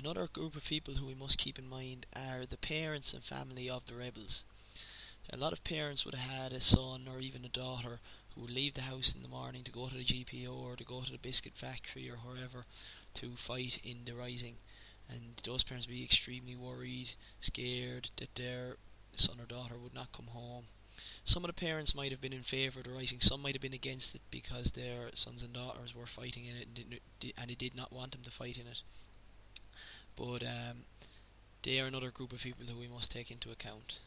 another group of people who we must keep in mind are the parents and family of the rebels. A lot of parents would have had a son or even a daughter who would leave the house in the morning to go to the GPO or to go to the biscuit factory or wherever to fight in the rising. And those parents would be extremely worried, scared that their son or daughter would not come home. Some of the parents might have been in favour of the rising, some might have been against it because their sons and daughters were fighting in it and, and they did not want them to fight in it. But um, they are another group of people who we must take into account.